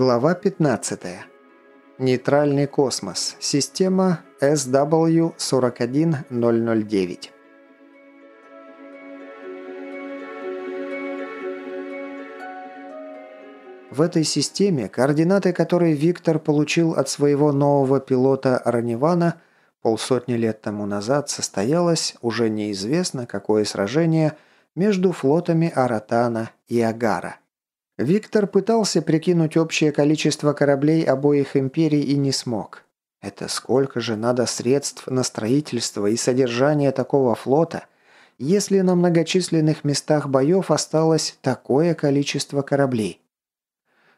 Глава 15. Нейтральный космос. Система SW41009. В этой системе, координаты которой Виктор получил от своего нового пилота Ранивана полсотни лет тому назад, состоялось уже неизвестно какое сражение между флотами Аратана и Агара – Виктор пытался прикинуть общее количество кораблей обоих империй и не смог. Это сколько же надо средств на строительство и содержание такого флота, если на многочисленных местах боев осталось такое количество кораблей?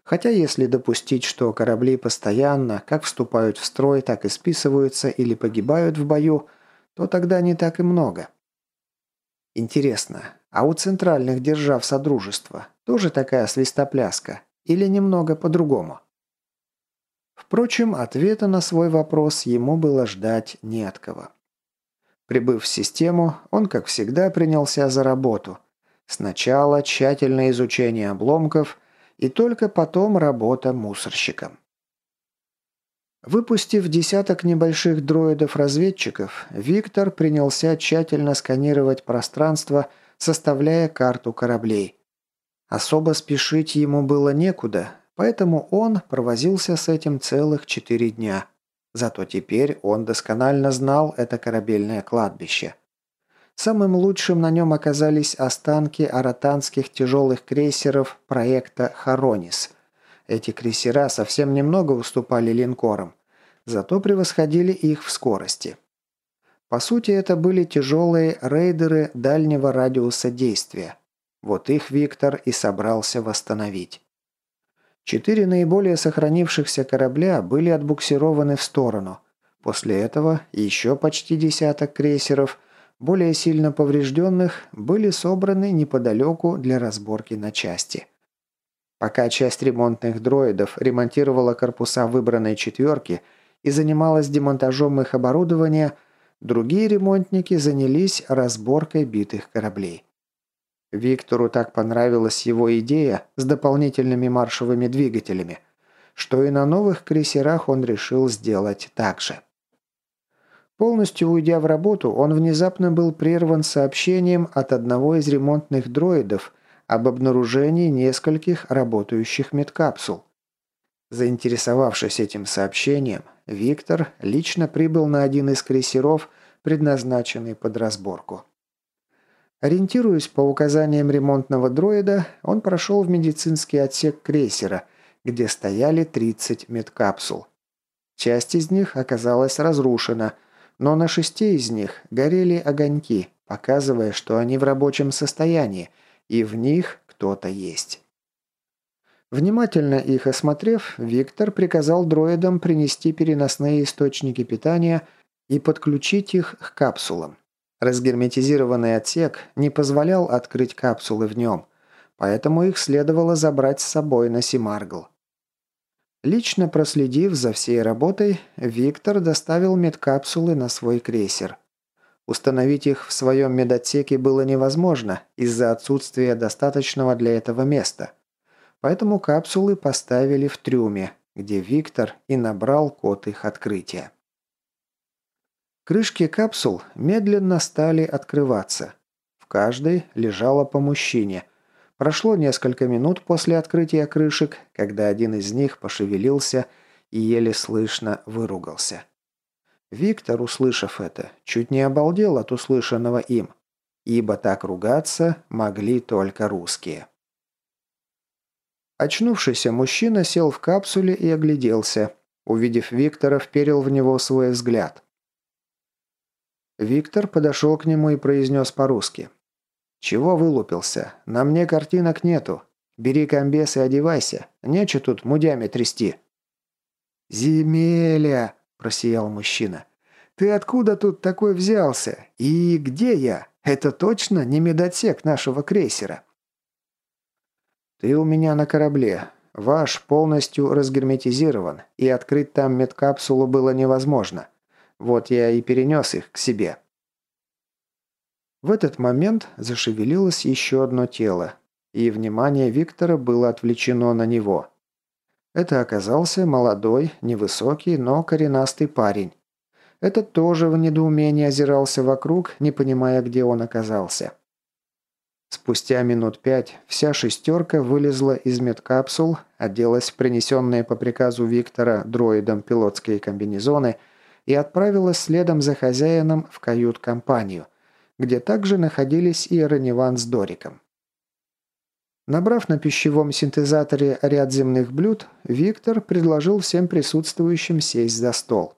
Хотя если допустить, что корабли постоянно как вступают в строй, так и списываются или погибают в бою, то тогда не так и много. Интересно, а у центральных держав Содружества тоже такая свистопляска? Или немного по-другому? Впрочем, ответа на свой вопрос ему было ждать не от кого. Прибыв в систему, он, как всегда, принялся за работу. Сначала тщательное изучение обломков и только потом работа мусорщиком. Выпустив десяток небольших дроидов-разведчиков, Виктор принялся тщательно сканировать пространство, составляя карту кораблей. Особо спешить ему было некуда, поэтому он провозился с этим целых четыре дня. Зато теперь он досконально знал это корабельное кладбище. Самым лучшим на нем оказались останки аратанских тяжелых крейсеров проекта «Харонис». Эти крейсера совсем немного уступали линкорам, зато превосходили их в скорости. По сути, это были тяжелые рейдеры дальнего радиуса действия. Вот их Виктор и собрался восстановить. Четыре наиболее сохранившихся корабля были отбуксированы в сторону. После этого еще почти десяток крейсеров, более сильно поврежденных, были собраны неподалеку для разборки на части. Пока часть ремонтных дроидов ремонтировала корпуса выбранной четверки и занималась демонтажом их оборудования, другие ремонтники занялись разборкой битых кораблей. Виктору так понравилась его идея с дополнительными маршевыми двигателями, что и на новых крейсерах он решил сделать так же. Полностью уйдя в работу, он внезапно был прерван сообщением от одного из ремонтных дроидов об обнаружении нескольких работающих медкапсул. Заинтересовавшись этим сообщением, Виктор лично прибыл на один из крейсеров, предназначенный под разборку. Ориентируясь по указаниям ремонтного дроида, он прошел в медицинский отсек крейсера, где стояли 30 медкапсул. Часть из них оказалась разрушена, но на шести из них горели огоньки, показывая, что они в рабочем состоянии, и в них кто-то есть. Внимательно их осмотрев, Виктор приказал дроидам принести переносные источники питания и подключить их к капсулам. Разгерметизированный отсек не позволял открыть капсулы в нем, поэтому их следовало забрать с собой на Симаргл. Лично проследив за всей работой, Виктор доставил медкапсулы на свой крейсер. Установить их в своем медотсеке было невозможно из-за отсутствия достаточного для этого места. Поэтому капсулы поставили в трюме, где Виктор и набрал код их открытия. Крышки капсул медленно стали открываться. В каждой лежало по мужчине. Прошло несколько минут после открытия крышек, когда один из них пошевелился и еле слышно выругался. Виктор, услышав это, чуть не обалдел от услышанного им, ибо так ругаться могли только русские. Очнувшийся мужчина сел в капсуле и огляделся. Увидев Виктора, вперил в него свой взгляд. Виктор подошел к нему и произнес по-русски. «Чего вылупился? На мне картинок нету. Бери комбес и одевайся. Нече тут мудями трясти». «Земеля!» – просиял мужчина. «Ты откуда тут такой взялся? И где я? Это точно не медотсек нашего крейсера?» «Ты у меня на корабле. Ваш полностью разгерметизирован, и открыть там медкапсулу было невозможно. Вот я и перенес их к себе. В этот момент зашевелилось еще одно тело, и внимание Виктора было отвлечено на него. Это оказался молодой, невысокий, но коренастый парень. Этот тоже в недоумении озирался вокруг, не понимая, где он оказался. Спустя минут пять вся шестерка вылезла из медкапсул, оделась в принесенные по приказу Виктора дроидом пилотские комбинезоны и отправилась следом за хозяином в кают-компанию, где также находились и Раниван с Дориком. Набрав на пищевом синтезаторе ряд земных блюд, Виктор предложил всем присутствующим сесть за стол.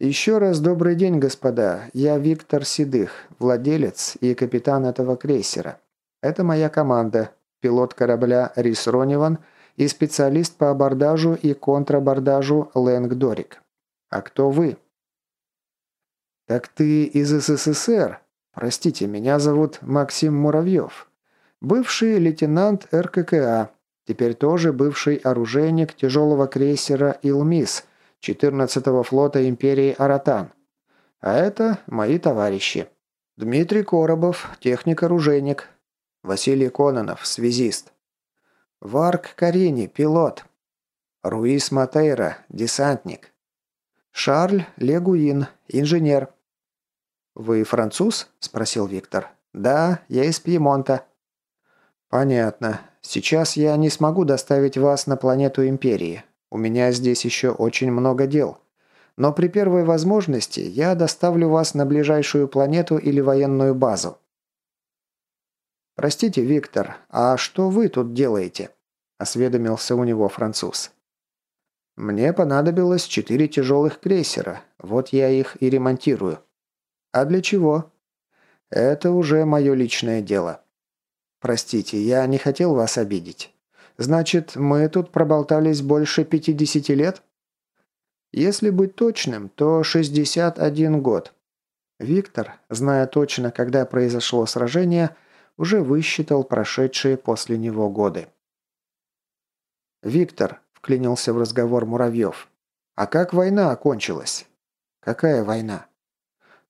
«Еще раз добрый день, господа. Я Виктор Седых, владелец и капитан этого крейсера. Это моя команда, пилот корабля Рис Рониван и специалист по абордажу и контрабордажу Лэнг Дорик. А кто вы?» «Так ты из СССР? Простите, меня зовут Максим Муравьев. Бывший лейтенант РККА, теперь тоже бывший оружейник тяжелого крейсера «Илмис», 14-го флота империи Аратан. А это мои товарищи. Дмитрий Коробов, техник-оружейник. Василий Кононов, связист. Варк Карини, пилот. Руис Матейра, десантник. Шарль Легуин, инженер. «Вы француз?» – спросил Виктор. «Да, я из Пьемонта». «Понятно. Сейчас я не смогу доставить вас на планету Империи. У меня здесь еще очень много дел. Но при первой возможности я доставлю вас на ближайшую планету или военную базу. «Простите, Виктор, а что вы тут делаете?» – осведомился у него француз. «Мне понадобилось четыре тяжелых крейсера. Вот я их и ремонтирую». «А для чего?» «Это уже мое личное дело». «Простите, я не хотел вас обидеть. Значит, мы тут проболтались больше 50 лет? Если быть точным, то 61 год. Виктор, зная точно, когда произошло сражение, уже высчитал прошедшие после него годы. «Виктор», – вклинился в разговор Муравьев, – «а как война окончилась?» «Какая война?»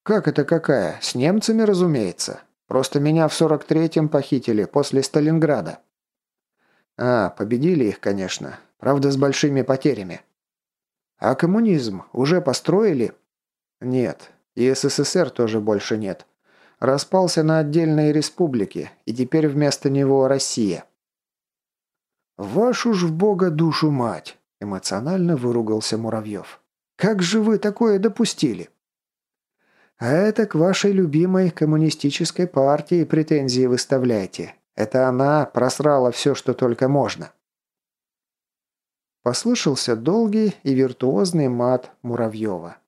«Как это какая? С немцами, разумеется. Просто меня в 43-м похитили после Сталинграда». А, победили их, конечно. Правда, с большими потерями. А коммунизм уже построили? Нет. И СССР тоже больше нет. Распался на отдельные республики, и теперь вместо него Россия. «Вашу ж в бога душу мать!» – эмоционально выругался Муравьев. «Как же вы такое допустили?» «А это к вашей любимой коммунистической партии претензии выставляйте. Это она просрала все, что только можно. Послышался долгий и виртуозный мат Муравьева.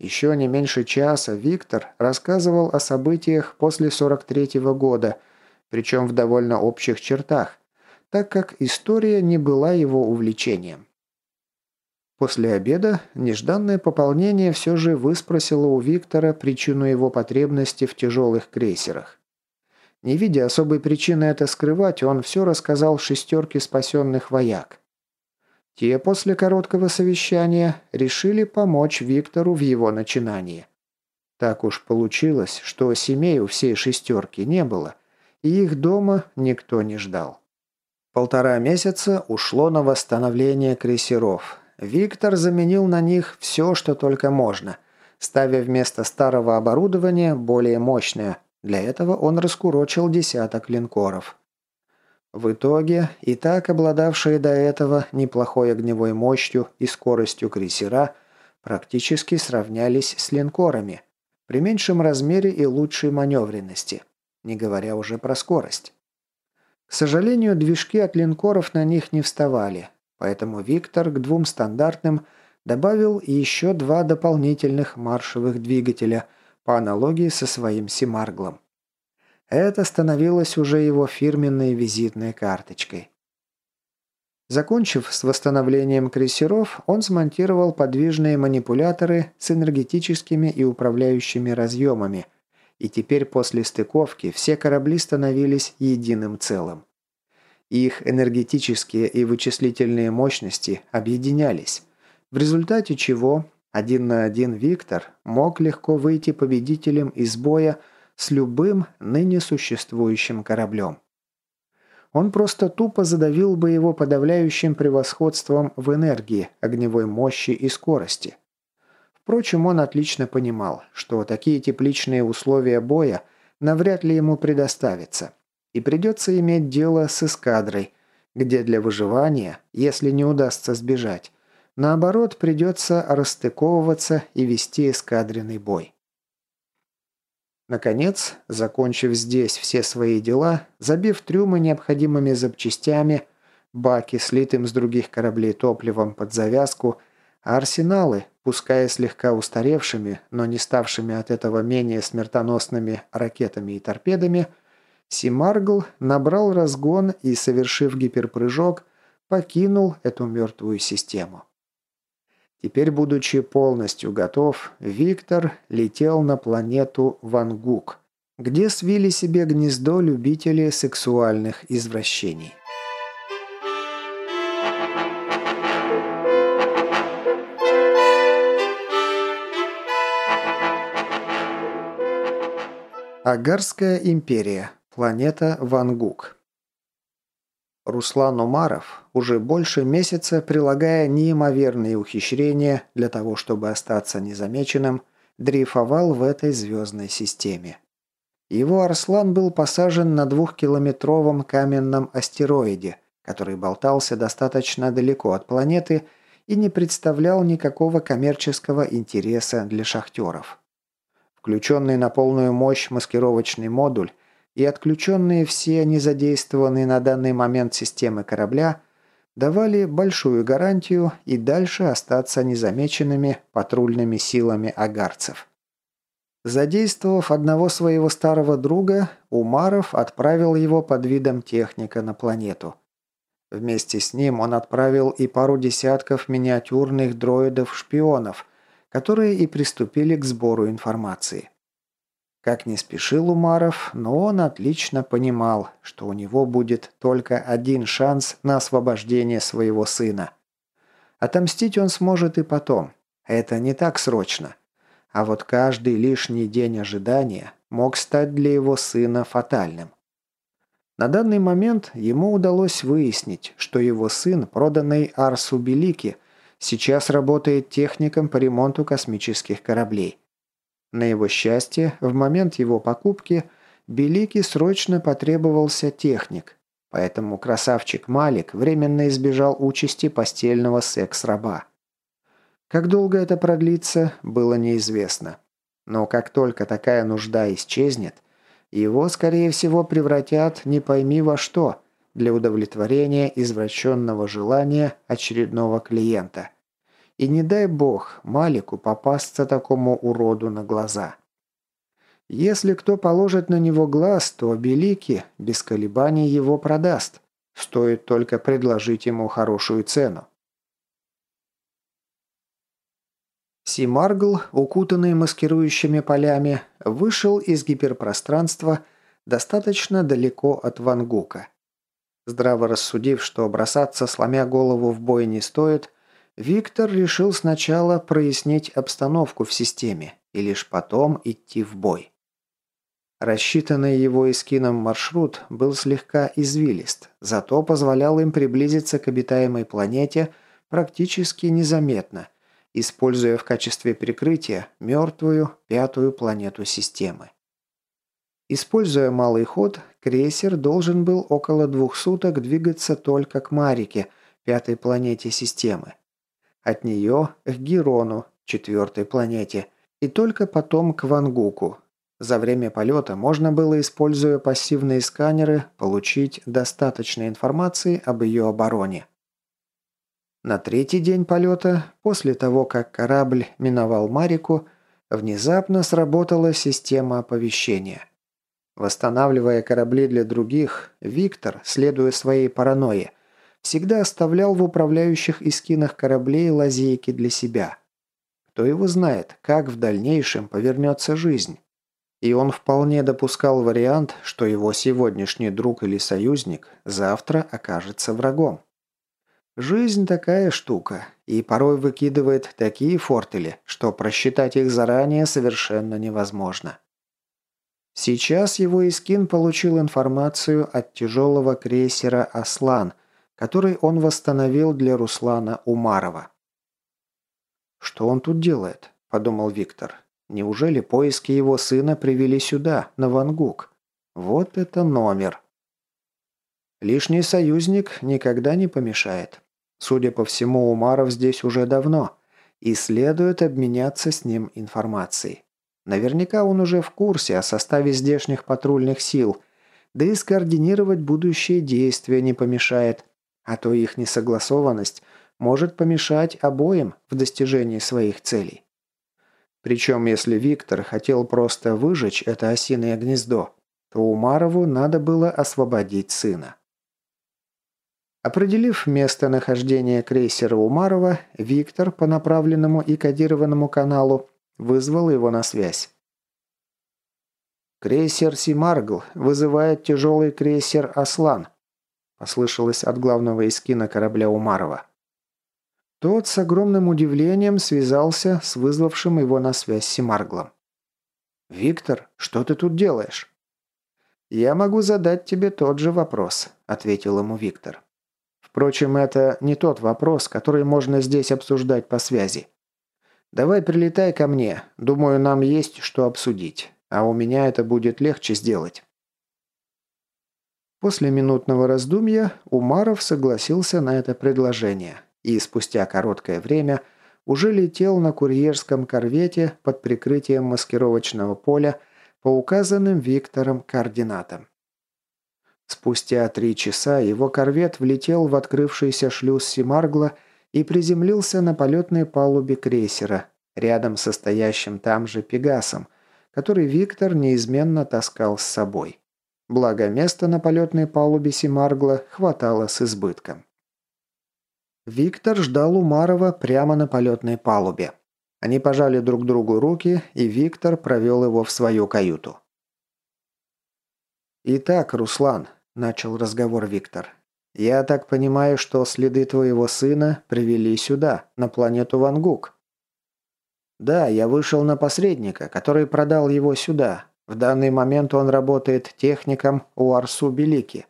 Еще не меньше часа Виктор рассказывал о событиях после 43-го года, причем в довольно общих чертах, так как история не была его увлечением. После обеда нежданное пополнение все же выспросило у Виктора причину его потребности в тяжелых крейсерах. Не видя особой причины это скрывать, он все рассказал шестерке спасенных вояк. Те после короткого совещания решили помочь Виктору в его начинании. Так уж получилось, что семей у всей шестерки не было, и их дома никто не ждал. Полтора месяца ушло на восстановление крейсеров. Виктор заменил на них все, что только можно, ставя вместо старого оборудования более мощное – для этого он раскурочил десяток линкоров. В итоге, и так обладавшие до этого неплохой огневой мощью и скоростью крейсера практически сравнялись с линкорами, при меньшем размере и лучшей маневренности, не говоря уже про скорость. К сожалению, движки от линкоров на них не вставали, поэтому Виктор к двум стандартным добавил еще два дополнительных маршевых двигателя – по аналогии со своим Симарглом. Это становилось уже его фирменной визитной карточкой. Закончив с восстановлением крейсеров, он смонтировал подвижные манипуляторы с энергетическими и управляющими разъемами, и теперь после стыковки все корабли становились единым целым. Их энергетические и вычислительные мощности объединялись, в результате чего один на один Виктор мог легко выйти победителем из боя с любым ныне существующим кораблем. Он просто тупо задавил бы его подавляющим превосходством в энергии, огневой мощи и скорости. Впрочем, он отлично понимал, что такие тепличные условия боя навряд ли ему предоставятся, и придется иметь дело с эскадрой, где для выживания, если не удастся сбежать, наоборот придется расстыковываться и вести эскадренный бой. Наконец, закончив здесь все свои дела, забив трюмы необходимыми запчастями, баки, слитым с других кораблей топливом под завязку, а арсеналы, пускай слегка устаревшими, но не ставшими от этого менее смертоносными ракетами и торпедами, Симаргл набрал разгон и, совершив гиперпрыжок, покинул эту мертвую систему. Теперь, будучи полностью готов, Виктор летел на планету Вангук, где свили себе гнездо любители сексуальных извращений. Агарская империя. Планета Вангук. Руслан Умаров, уже больше месяца прилагая неимоверные ухищрения для того, чтобы остаться незамеченным, дрейфовал в этой звездной системе. Его Арслан был посажен на двухкилометровом каменном астероиде, который болтался достаточно далеко от планеты и не представлял никакого коммерческого интереса для шахтеров. Включенный на полную мощь маскировочный модуль и отключенные все незадействованные на данный момент системы корабля давали большую гарантию и дальше остаться незамеченными патрульными силами агарцев. Задействовав одного своего старого друга, Умаров отправил его под видом техника на планету. Вместе с ним он отправил и пару десятков миниатюрных дроидов-шпионов, которые и приступили к сбору информации. Как не спешил Умаров, но он отлично понимал, что у него будет только один шанс на освобождение своего сына. Отомстить он сможет и потом. Это не так срочно. А вот каждый лишний день ожидания мог стать для его сына фатальным. На данный момент ему удалось выяснить, что его сын, проданный Арсу Белики, сейчас работает техником по ремонту космических кораблей. На его счастье, в момент его покупки Белике срочно потребовался техник, поэтому красавчик Малик временно избежал участи постельного секс-раба. Как долго это продлится, было неизвестно. Но как только такая нужда исчезнет, его, скорее всего, превратят не пойми во что для удовлетворения извращенного желания очередного клиента – и не дай бог Малику попасться такому уроду на глаза. Если кто положит на него глаз, то Белики без колебаний его продаст. Стоит только предложить ему хорошую цену. Симаргл, укутанный маскирующими полями, вышел из гиперпространства достаточно далеко от Вангука. Здраво рассудив, что бросаться, сломя голову в бой не стоит, Виктор решил сначала прояснить обстановку в системе и лишь потом идти в бой. Рассчитанный его эскином маршрут был слегка извилист, зато позволял им приблизиться к обитаемой планете практически незаметно, используя в качестве прикрытия мертвую пятую планету системы. Используя малый ход, крейсер должен был около двух суток двигаться только к Марике, пятой планете системы, от нее к Герону, четвертой планете, и только потом к Вангуку. За время полета можно было, используя пассивные сканеры, получить достаточно информации об ее обороне. На третий день полета, после того, как корабль миновал Марику, внезапно сработала система оповещения. Восстанавливая корабли для других, Виктор, следуя своей паранойе, всегда оставлял в управляющих и скинах кораблей лазейки для себя. Кто его знает, как в дальнейшем повернется жизнь. И он вполне допускал вариант, что его сегодняшний друг или союзник завтра окажется врагом. Жизнь такая штука, и порой выкидывает такие фортели, что просчитать их заранее совершенно невозможно. Сейчас его Искин получил информацию от тяжелого крейсера «Аслан», который он восстановил для Руслана Умарова. «Что он тут делает?» – подумал Виктор. «Неужели поиски его сына привели сюда, на Вангук? Вот это номер!» Лишний союзник никогда не помешает. Судя по всему, Умаров здесь уже давно, и следует обменяться с ним информацией. Наверняка он уже в курсе о составе здешних патрульных сил, да и скоординировать будущие действия не помешает, а то их несогласованность может помешать обоим в достижении своих целей. Причем, если Виктор хотел просто выжечь это осиное гнездо, то Умарову надо было освободить сына. Определив местонахождение крейсера Умарова, Виктор по направленному и кодированному каналу вызвал его на связь. «Крейсер Симаргл вызывает тяжелый крейсер Аслан», послышалось от главного эскина корабля Умарова. Тот с огромным удивлением связался с вызвавшим его на связь Симарглом. «Виктор, что ты тут делаешь?» «Я могу задать тебе тот же вопрос», — ответил ему Виктор. Впрочем, это не тот вопрос, который можно здесь обсуждать по связи. Давай прилетай ко мне. Думаю, нам есть что обсудить. А у меня это будет легче сделать. После минутного раздумья Умаров согласился на это предложение и спустя короткое время уже летел на курьерском корвете под прикрытием маскировочного поля по указанным Виктором координатам. Спустя три часа его корвет влетел в открывшийся шлюз Симаргла и приземлился на полетной палубе крейсера, рядом со стоящим там же Пегасом, который Виктор неизменно таскал с собой. Благо места на полетной палубе Симаргла хватало с избытком. Виктор ждал Умарова прямо на полетной палубе. Они пожали друг другу руки, и Виктор провел его в свою каюту. «Итак, Руслан, – начал разговор Виктор. «Я так понимаю, что следы твоего сына привели сюда, на планету Вангук». «Да, я вышел на посредника, который продал его сюда. В данный момент он работает техником у Арсу Белики.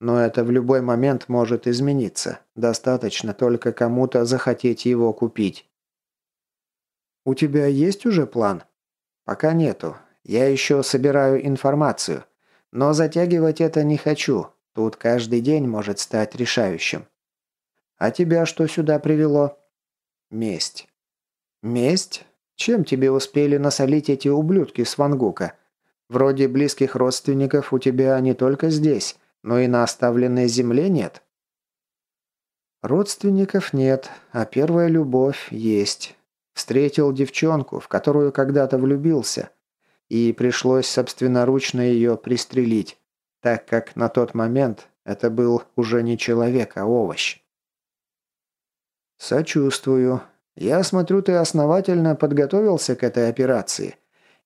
Но это в любой момент может измениться. Достаточно только кому-то захотеть его купить». «У тебя есть уже план?» «Пока нету. Я еще собираю информацию. Но затягивать это не хочу. Тут каждый день может стать решающим. А тебя что сюда привело? Месть. Месть? Чем тебе успели насолить эти ублюдки с Вангука? Вроде близких родственников у тебя не только здесь, но и на оставленной земле нет. Родственников нет, а первая любовь есть. Встретил девчонку, в которую когда-то влюбился – и пришлось собственноручно ее пристрелить, так как на тот момент это был уже не человек, а овощ. «Сочувствую. Я смотрю, ты основательно подготовился к этой операции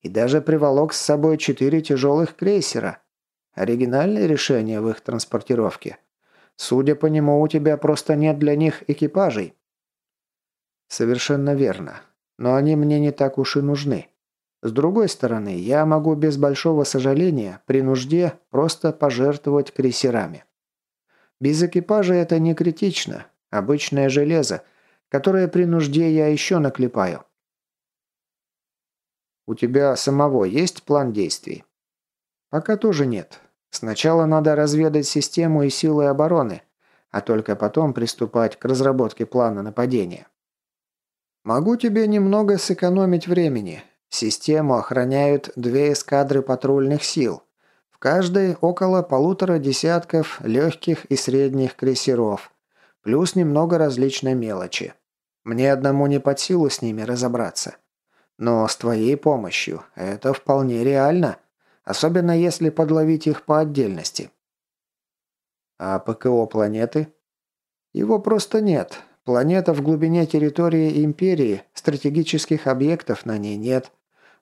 и даже приволок с собой четыре тяжелых крейсера. Оригинальное решение в их транспортировке. Судя по нему, у тебя просто нет для них экипажей». «Совершенно верно. Но они мне не так уж и нужны. С другой стороны, я могу без большого сожаления при нужде просто пожертвовать крейсерами. Без экипажа это не критично. Обычное железо, которое при нужде я еще наклепаю. У тебя самого есть план действий? Пока тоже нет. Сначала надо разведать систему и силы обороны, а только потом приступать к разработке плана нападения. Могу тебе немного сэкономить времени, Систему охраняют две эскадры патрульных сил. В каждой около полутора десятков легких и средних крейсеров, плюс немного различной мелочи. Мне одному не под силу с ними разобраться. Но с твоей помощью это вполне реально, особенно если подловить их по отдельности. А ПКО планеты? Его просто нет. Планета в глубине территории Империи, стратегических объектов на ней нет.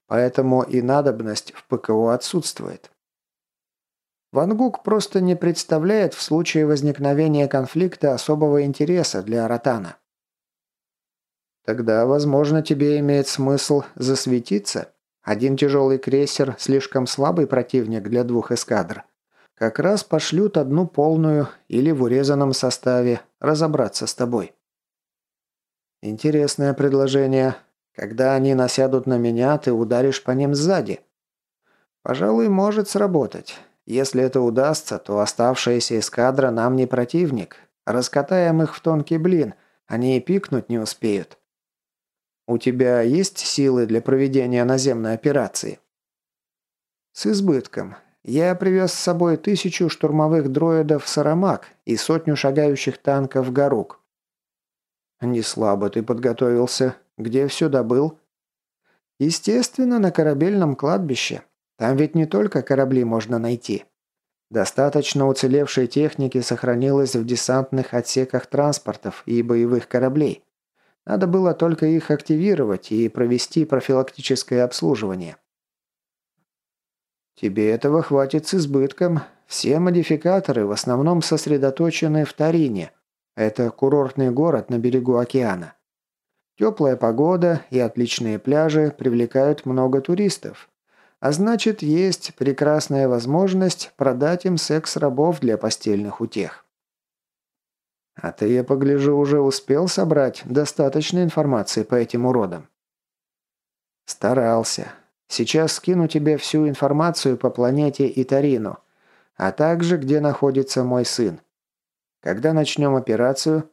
Поэтому и надобность в ПКО отсутствует. Вангук просто не представляет в случае возникновения конфликта особого интереса для Аратана. Тогда, возможно, тебе имеет смысл засветиться Один тяжелый крейсер – слишком слабый противник для двух эскадр. Как раз пошлют одну полную или в урезанном составе разобраться с тобой. Интересное предложение. Когда они насядут на меня, ты ударишь по ним сзади. Пожалуй, может сработать. Если это удастся, то оставшаяся эскадра нам не противник. Раскатаем их в тонкий блин, они и пикнуть не успеют. У тебя есть силы для проведения наземной операции? С избытком. Я привез с собой тысячу штурмовых дроидов «Сарамак» и сотню шагающих танков «Гарук». «Не слабо ты подготовился. Где все добыл?» «Естественно, на корабельном кладбище. Там ведь не только корабли можно найти. Достаточно уцелевшей техники сохранилось в десантных отсеках транспортов и боевых кораблей. Надо было только их активировать и провести профилактическое обслуживание. Тебе этого хватит с избытком. Все модификаторы в основном сосредоточены в Тарине. Это курортный город на берегу океана. Теплая погода и отличные пляжи привлекают много туристов. А значит, есть прекрасная возможность продать им секс-рабов для постельных утех. А ты, я погляжу, уже успел собрать достаточно информации по этим уродам. Старался. Сейчас скину тебе всю информацию по планете Итарину, а также где находится мой сын. Когда начнем операцию?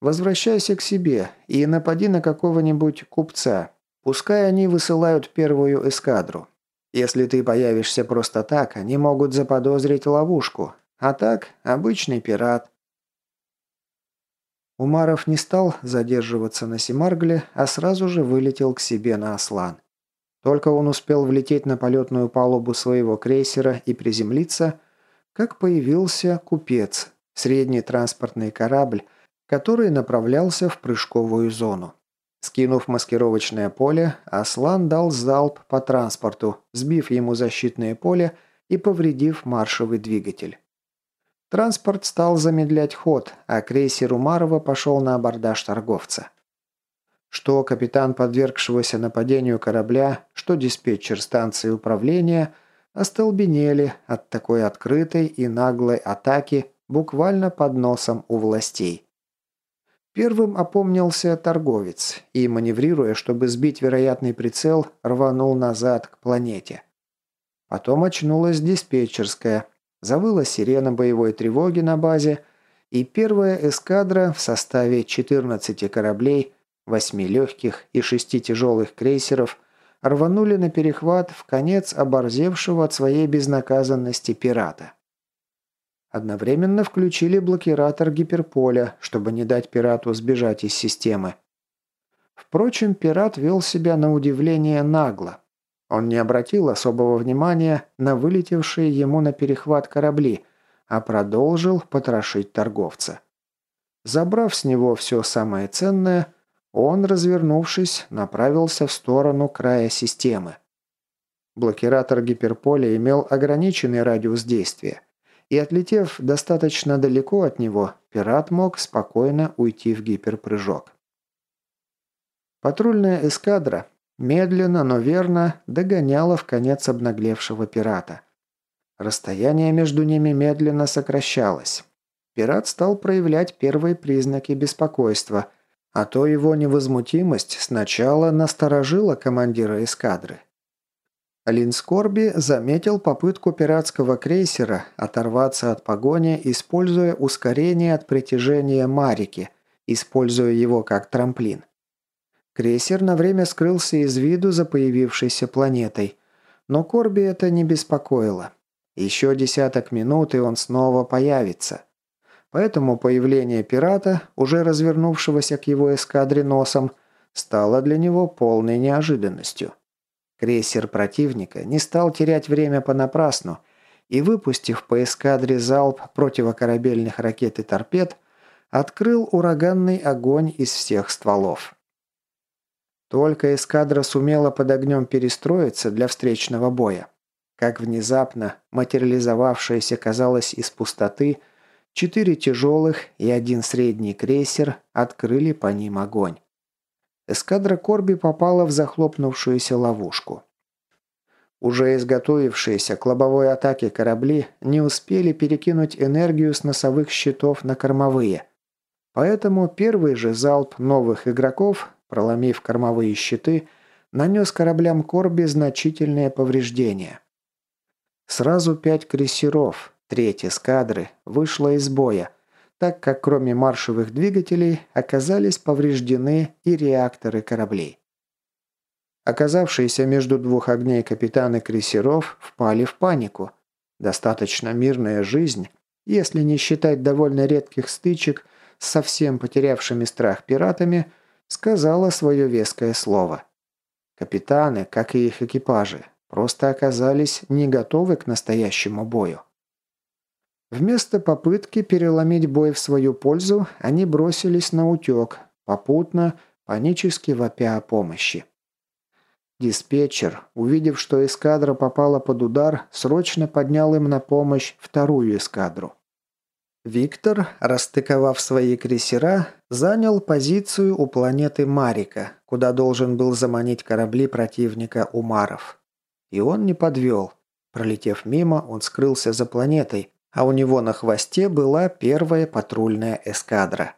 Возвращайся к себе и напади на какого-нибудь купца. Пускай они высылают первую эскадру. Если ты появишься просто так, они могут заподозрить ловушку. А так, обычный пират. Умаров не стал задерживаться на Семаргле, а сразу же вылетел к себе на Аслан. Только он успел влететь на полетную палубу своего крейсера и приземлиться, как появился купец, средний транспортный корабль, который направлялся в прыжковую зону. Скинув маскировочное поле, Аслан дал залп по транспорту, сбив ему защитное поле и повредив маршевый двигатель. Транспорт стал замедлять ход, а крейсер Умарова пошел на абордаж торговца что капитан подвергшегося нападению корабля, что диспетчер станции управления остолбенели от такой открытой и наглой атаки буквально под носом у властей. Первым опомнился торговец и, маневрируя, чтобы сбить вероятный прицел, рванул назад к планете. Потом очнулась диспетчерская, завыла сирена боевой тревоги на базе, и первая эскадра в составе 14 кораблей восьми легких и шести тяжелых крейсеров рванули на перехват в конец оборзевшего от своей безнаказанности пирата. Одновременно включили блокиратор гиперполя, чтобы не дать пирату сбежать из системы. Впрочем, пират вел себя на удивление нагло. Он не обратил особого внимания на вылетевшие ему на перехват корабли, а продолжил потрошить торговца. Забрав с него все самое ценное, он, развернувшись, направился в сторону края системы. Блокиратор гиперполя имел ограниченный радиус действия, и, отлетев достаточно далеко от него, пират мог спокойно уйти в гиперпрыжок. Патрульная эскадра медленно, но верно догоняла в конец обнаглевшего пирата. Расстояние между ними медленно сокращалось. Пират стал проявлять первые признаки беспокойства, а то его невозмутимость сначала насторожила командира эскадры. Линскорби заметил попытку пиратского крейсера оторваться от погони, используя ускорение от притяжения Марики, используя его как трамплин. Крейсер на время скрылся из виду за появившейся планетой, но Корби это не беспокоило. Еще десяток минут, и он снова появится. Поэтому появление пирата, уже развернувшегося к его эскадре носом, стало для него полной неожиданностью. Крейсер противника не стал терять время понапрасну и, выпустив по эскадре залп противокорабельных ракет и торпед, открыл ураганный огонь из всех стволов. Только эскадра сумела под огнем перестроиться для встречного боя, как внезапно материализовавшаяся, казалось, из пустоты – Четыре тяжелых и один средний крейсер открыли по ним огонь. эскадра Корби попала в захлопнувшуюся ловушку. Уже изготовившиеся к лобовой атаке корабли не успели перекинуть энергию с носовых щитов на кормовые. Поэтому первый же залп новых игроков, проломив кормовые щиты, нанес кораблям Корби значительные повреждения. Сразу пять крейсеров, треть эскадры, вышло из боя, так как кроме маршевых двигателей оказались повреждены и реакторы кораблей. Оказавшиеся между двух огней капитаны крейсеров впали в панику. Достаточно мирная жизнь, если не считать довольно редких стычек с совсем потерявшими страх пиратами, сказала свое веское слово. Капитаны, как и их экипажи, просто оказались не готовы к настоящему бою. Вместо попытки переломить бой в свою пользу, они бросились на утек, попутно, панически вопя о помощи. Диспетчер, увидев, что эскадра попала под удар, срочно поднял им на помощь вторую эскадру. Виктор, расстыковав свои крейсера, занял позицию у планеты Марика, куда должен был заманить корабли противника Умаров. И он не подвел. Пролетев мимо, он скрылся за планетой, а у него на хвосте была первая патрульная эскадра.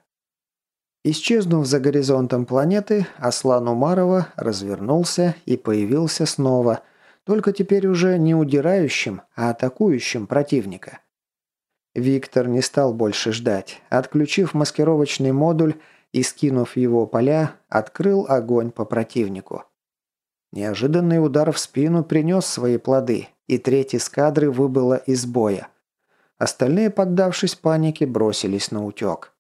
Исчезнув за горизонтом планеты, Аслан Умарова развернулся и появился снова, только теперь уже не удирающим, а атакующим противника. Виктор не стал больше ждать. Отключив маскировочный модуль и скинув его поля, открыл огонь по противнику. Неожиданный удар в спину принес свои плоды, и треть эскадры выбыла из боя – Остальные, поддавшись панике, бросились на утек.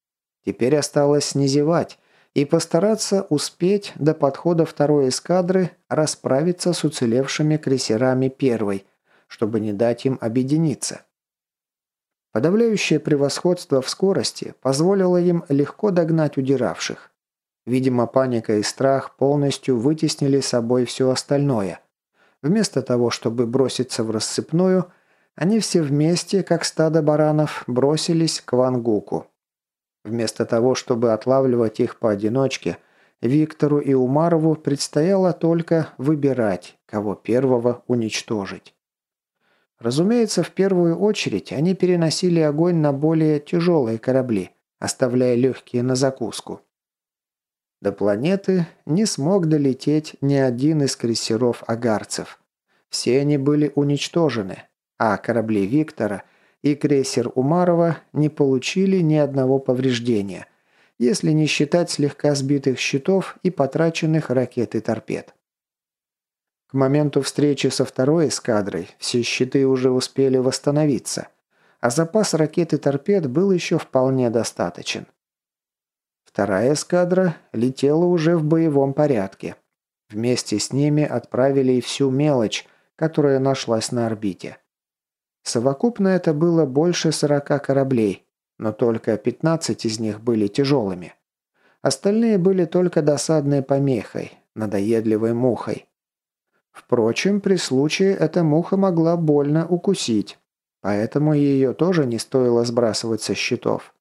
Теперь осталось не зевать и постараться успеть до подхода второй эскадры расправиться с уцелевшими крейсерами первой, чтобы не дать им объединиться. Подавляющее превосходство в скорости позволило им легко догнать удиравших. Видимо, паника и страх полностью вытеснили собой все остальное. Вместо того, чтобы броситься в рассыпную – они все вместе, как стадо баранов, бросились к Вангуку. Вместо того, чтобы отлавливать их поодиночке, Виктору и Умарову предстояло только выбирать, кого первого уничтожить. Разумеется, в первую очередь они переносили огонь на более тяжелые корабли, оставляя легкие на закуску. До планеты не смог долететь ни один из крейсеров агарцев. Все они были уничтожены, а корабли Виктора и крейсер Умарова не получили ни одного повреждения, если не считать слегка сбитых щитов и потраченных ракет и торпед. К моменту встречи со второй эскадрой все щиты уже успели восстановиться, а запас ракет и торпед был еще вполне достаточен. Вторая эскадра летела уже в боевом порядке. Вместе с ними отправили и всю мелочь, которая нашлась на орбите. Совокупно это было больше 40 кораблей, но только 15 из них были тяжелыми. Остальные были только досадной помехой, надоедливой мухой. Впрочем, при случае эта муха могла больно укусить, поэтому ее тоже не стоило сбрасывать со счетов.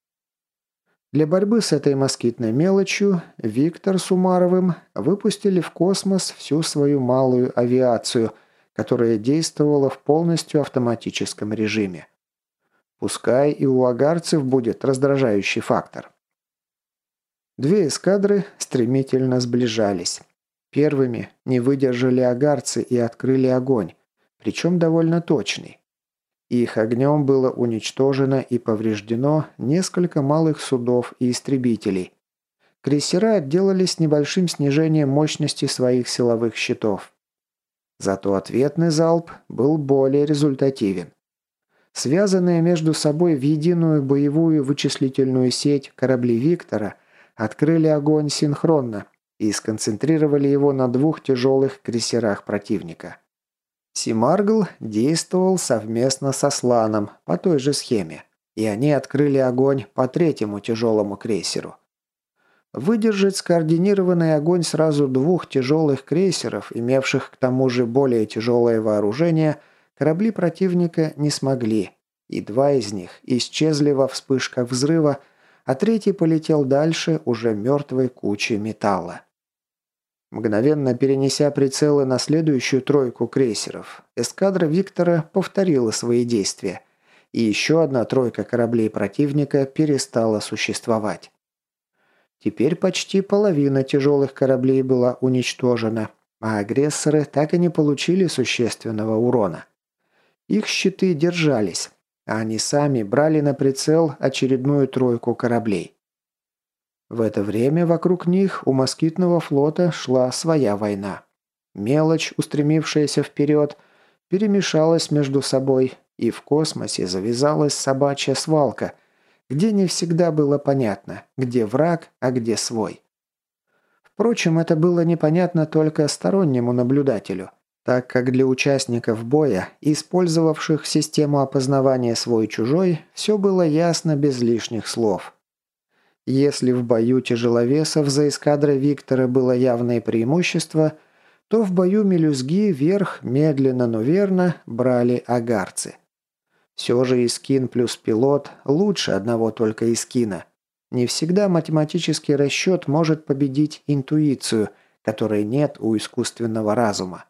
Для борьбы с этой москитной мелочью Виктор с Умаровым выпустили в космос всю свою малую авиацию – которая действовала в полностью автоматическом режиме. Пускай и у агарцев будет раздражающий фактор. Две эскадры стремительно сближались. Первыми не выдержали агарцы и открыли огонь, причем довольно точный. Их огнем было уничтожено и повреждено несколько малых судов и истребителей. Крейсера отделались небольшим снижением мощности своих силовых щитов. Зато ответный залп был более результативен. Связанные между собой в единую боевую вычислительную сеть корабли «Виктора» открыли огонь синхронно и сконцентрировали его на двух тяжелых крейсерах противника. Симаргл действовал совместно со Сланом по той же схеме, и они открыли огонь по третьему тяжелому крейсеру. Выдержать скоординированный огонь сразу двух тяжелых крейсеров, имевших к тому же более тяжелое вооружение, корабли противника не смогли, и два из них исчезли во вспышках взрыва, а третий полетел дальше уже мертвой кучей металла. Мгновенно перенеся прицелы на следующую тройку крейсеров, эскадра Виктора повторила свои действия, и еще одна тройка кораблей противника перестала существовать. Теперь почти половина тяжелых кораблей была уничтожена, а агрессоры так и не получили существенного урона. Их щиты держались, а они сами брали на прицел очередную тройку кораблей. В это время вокруг них у москитного флота шла своя война. Мелочь, устремившаяся вперед, перемешалась между собой, и в космосе завязалась собачья свалка, где не всегда было понятно, где враг, а где свой. Впрочем, это было непонятно только стороннему наблюдателю, так как для участников боя, использовавших систему опознавания свой-чужой, все было ясно без лишних слов – если в бою тяжеловесов за эскадрой Виктора было явное преимущество, то в бою мелюзги верх медленно, но верно брали агарцы. Все же Искин плюс пилот лучше одного только Искина. Не всегда математический расчет может победить интуицию, которой нет у искусственного разума.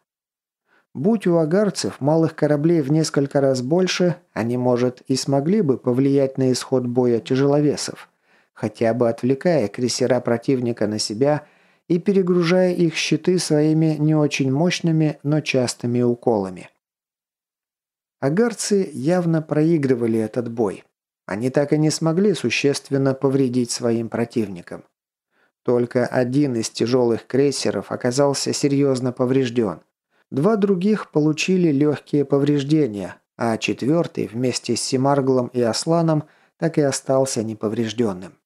Будь у агарцев малых кораблей в несколько раз больше, они, может, и смогли бы повлиять на исход боя тяжеловесов хотя бы отвлекая крейсера противника на себя и перегружая их щиты своими не очень мощными, но частыми уколами. Агарцы явно проигрывали этот бой. Они так и не смогли существенно повредить своим противникам. Только один из тяжелых крейсеров оказался серьезно поврежден. Два других получили легкие повреждения, а четвертый вместе с Симарглом и Асланом так и остался неповрежденным.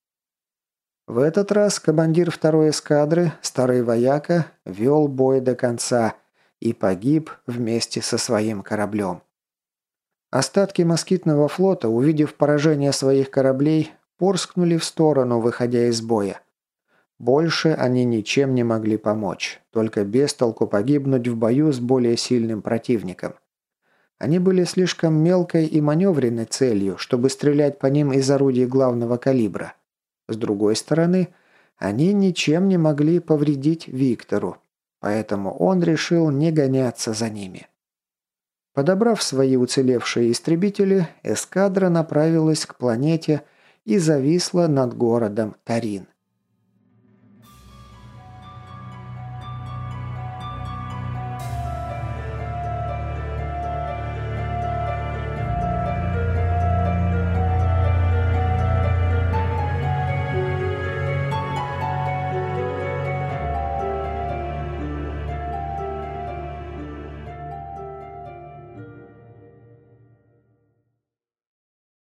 В этот раз командир второй эскадры, старый вояка, вел бой до конца и погиб вместе со своим кораблем. Остатки москитного флота, увидев поражение своих кораблей, порскнули в сторону, выходя из боя. Больше они ничем не могли помочь, только без толку погибнуть в бою с более сильным противником. Они были слишком мелкой и маневренной целью, чтобы стрелять по ним из орудий главного калибра. С другой стороны, они ничем не могли повредить Виктору, поэтому он решил не гоняться за ними. Подобрав свои уцелевшие истребители, эскадра направилась к планете и зависла над городом Тарин.